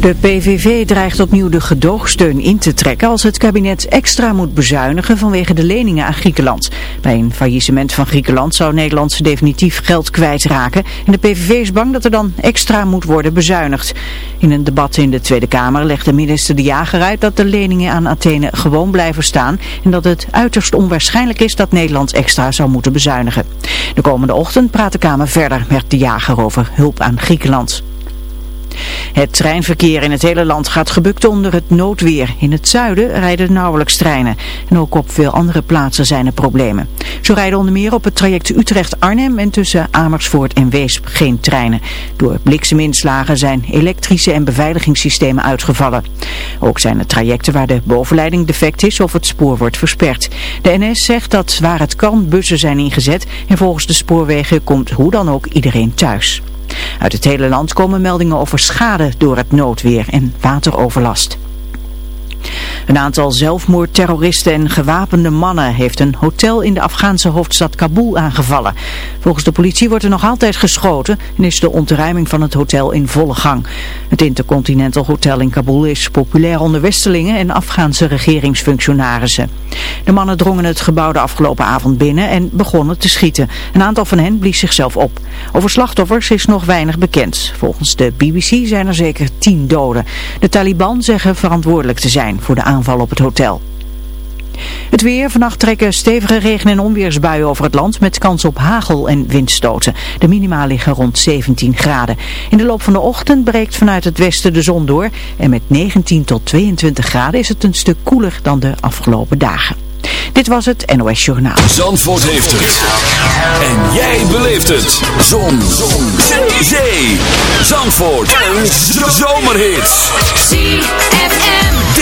De PVV dreigt opnieuw de gedoogsteun in te trekken als het kabinet extra moet bezuinigen vanwege de leningen aan Griekenland. Bij een faillissement van Griekenland zou Nederland definitief geld kwijtraken en de PVV is bang dat er dan extra moet worden bezuinigd. In een debat in de Tweede Kamer legde minister De Jager uit dat de leningen aan Athene gewoon blijven staan en dat het uiterst onwaarschijnlijk is dat Nederland extra zou moeten bezuinigen. De komende ochtend praat de Kamer verder met De Jager over hulp aan Griekenland. Het treinverkeer in het hele land gaat gebukt onder het noodweer. In het zuiden rijden nauwelijks treinen. En ook op veel andere plaatsen zijn er problemen. Zo rijden onder meer op het traject Utrecht-Arnhem en tussen Amersfoort en Weesp geen treinen. Door blikseminslagen zijn elektrische en beveiligingssystemen uitgevallen. Ook zijn er trajecten waar de bovenleiding defect is of het spoor wordt versperd. De NS zegt dat waar het kan bussen zijn ingezet en volgens de spoorwegen komt hoe dan ook iedereen thuis. Uit het hele land komen meldingen over schade door het noodweer en wateroverlast. Een aantal zelfmoordterroristen en gewapende mannen heeft een hotel in de Afghaanse hoofdstad Kabul aangevallen. Volgens de politie wordt er nog altijd geschoten en is de ontruiming van het hotel in volle gang. Het Intercontinental Hotel in Kabul is populair onder Westelingen en Afghaanse regeringsfunctionarissen. De mannen drongen het gebouw de afgelopen avond binnen en begonnen te schieten. Een aantal van hen blies zichzelf op. Over slachtoffers is nog weinig bekend. Volgens de BBC zijn er zeker tien doden. De Taliban zeggen verantwoordelijk te zijn voor de aanval op het hotel. Het weer. Vannacht trekken stevige regen- en onweersbuien over het land met kans op hagel en windstoten. De minima liggen rond 17 graden. In de loop van de ochtend breekt vanuit het westen de zon door. En met 19 tot 22 graden is het een stuk koeler dan de afgelopen dagen. Dit was het NOS Journaal. Zandvoort heeft het. En jij beleeft het. Zon. zon. Zee. Zandvoort. Een zomerhit. ZFM.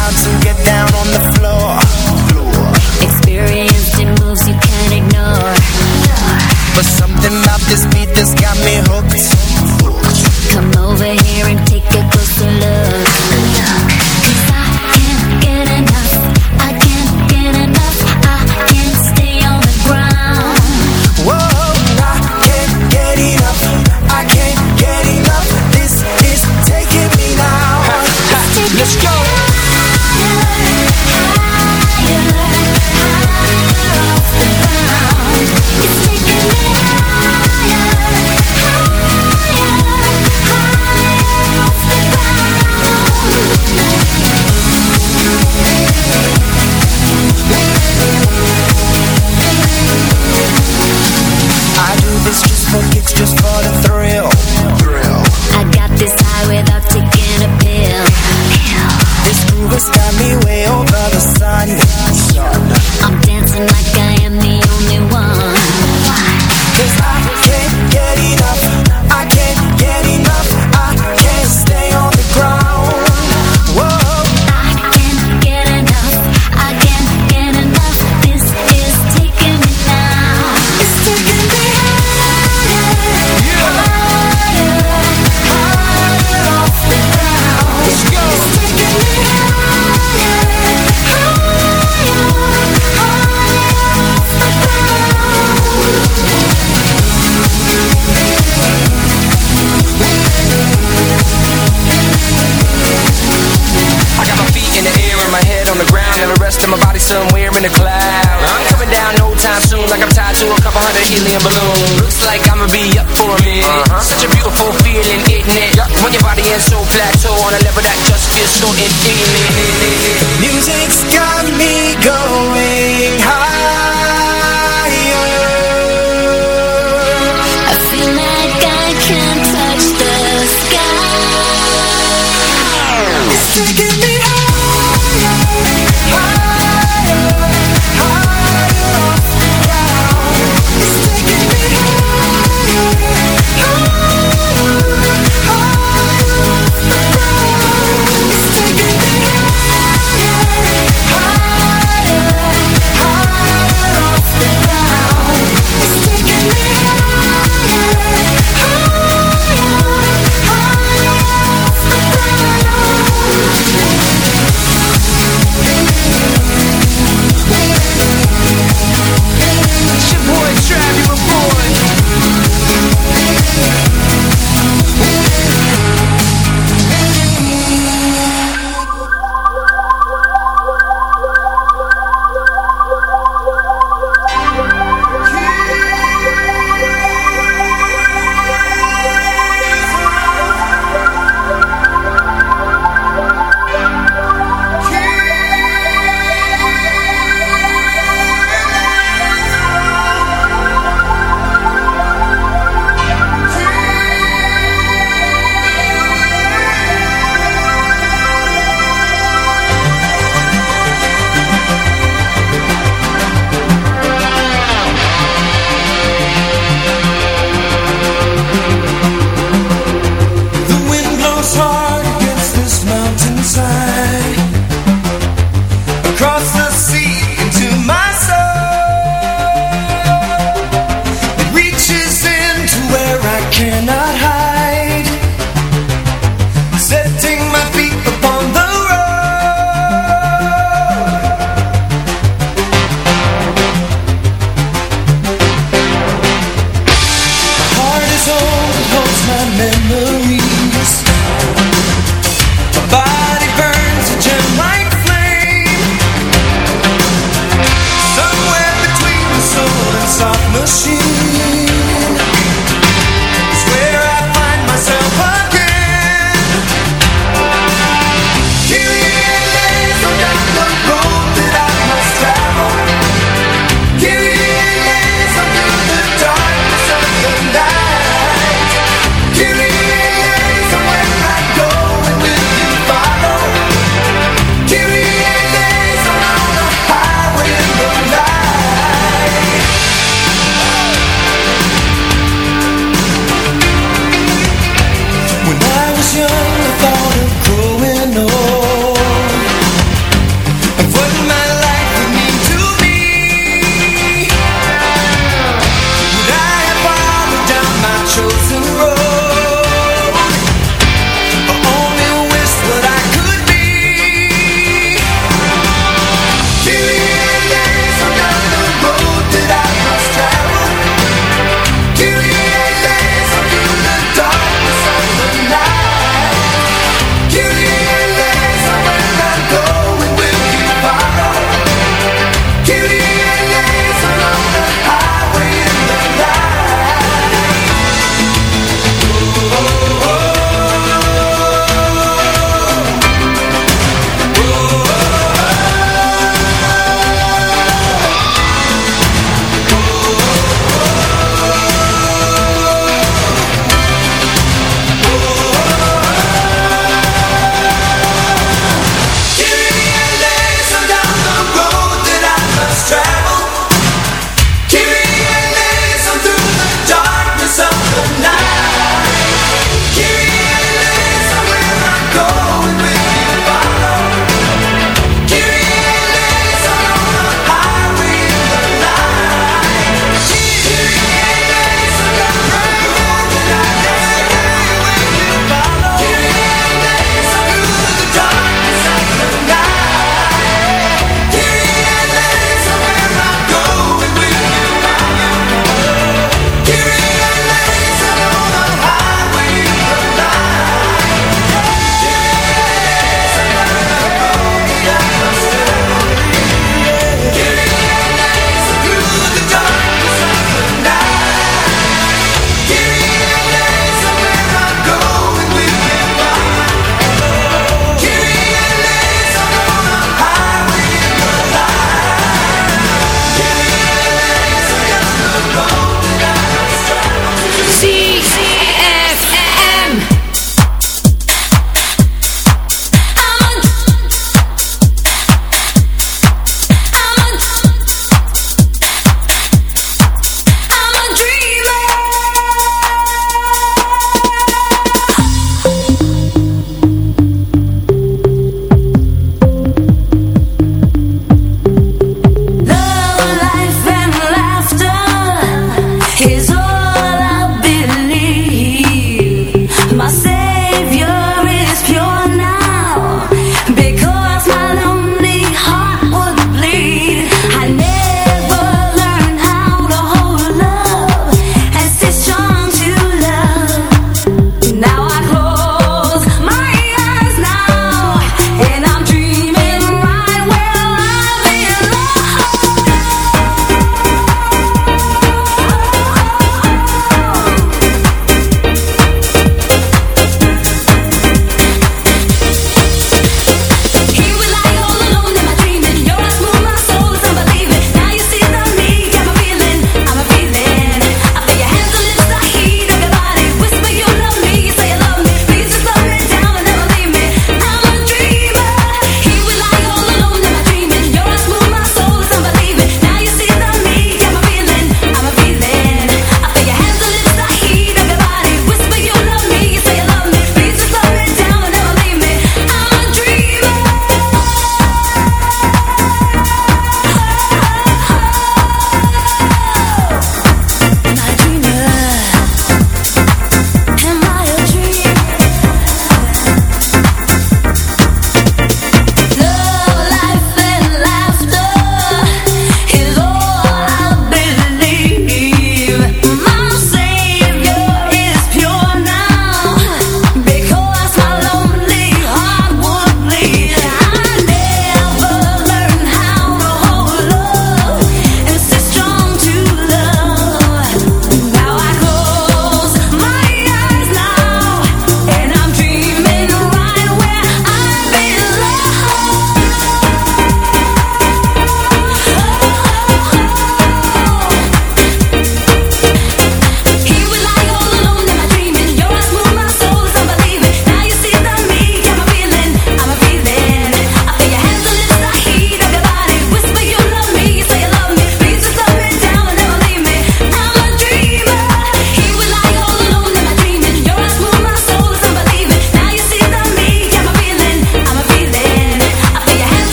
out to tied to a couple hundred helium balloons. Looks like I'ma be up for a minute. Uh -huh. Such a beautiful feeling, isn't it? Yep. When your body is so plateau on a level that just feels so infinite. Music's got me going higher. I feel like I can touch the sky. It's taking me.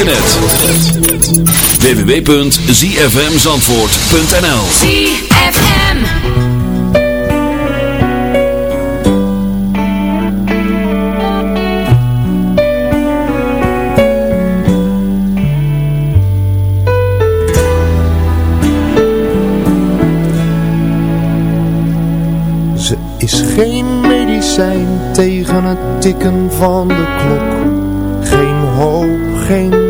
internet. www.zfmzandvoort.nl ZFM Ze is geen medicijn tegen het tikken van de klok. Geen hoop, geen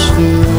maakt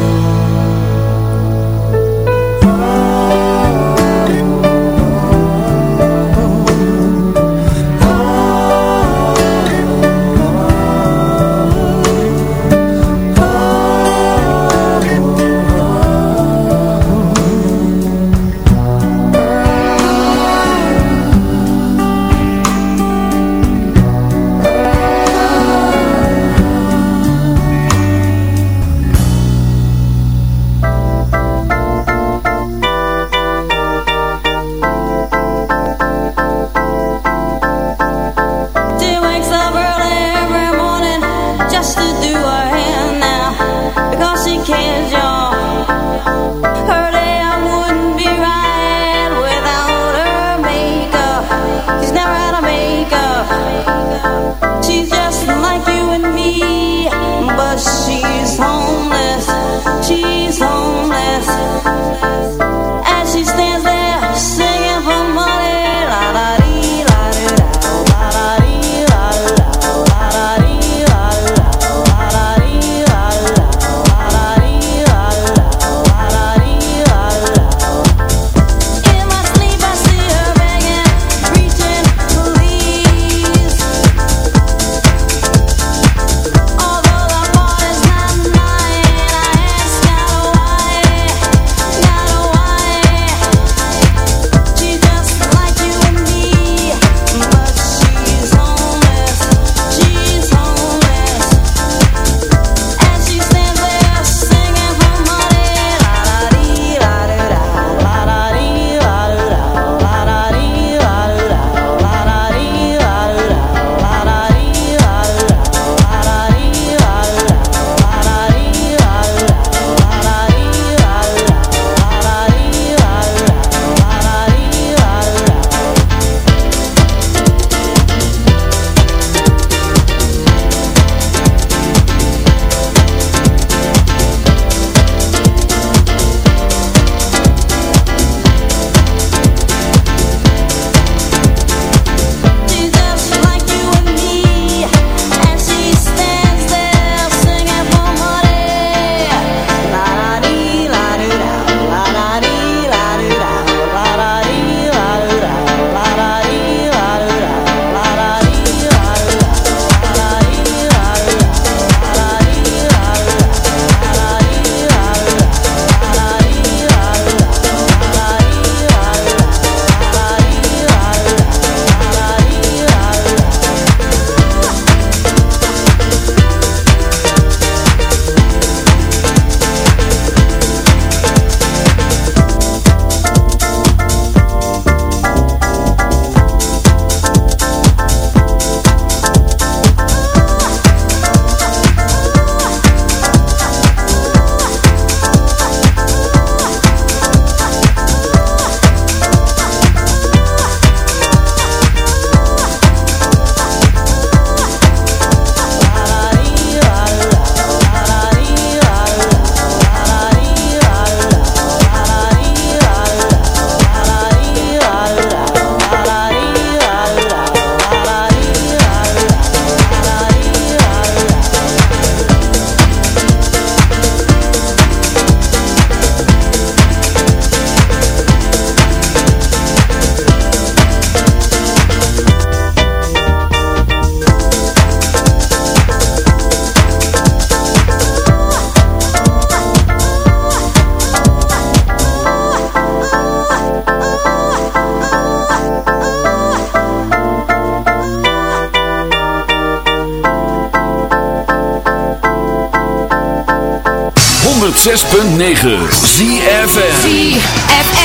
6.9 ZFM ZFM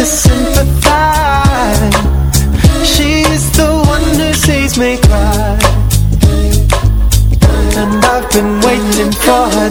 to sympathize. She's the one who sees me cry. And I've been waiting for her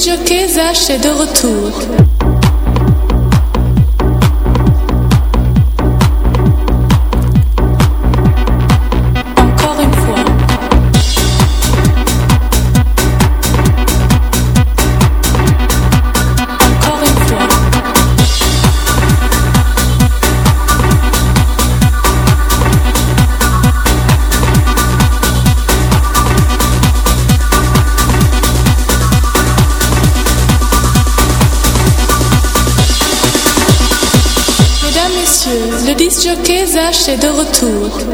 Disjockey Zach est de retour. Zach est de retour.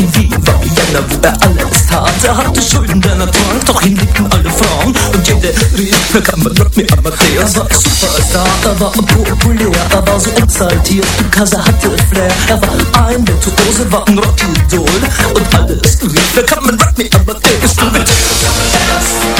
In Wien, war Vienna, wo er alles tat. Er hatte Schulden, denn er trank, doch ihn liebten alle Frauen. Und jede rief, er kann man me Amadeus. Er war Superstar, er war populär, er war so exaltiert, because er hatte Flair. Er war ein Virtuose, war ein Rockidol. Und alles rief, er kann man me Amadeus. Amadeus, Amadeus,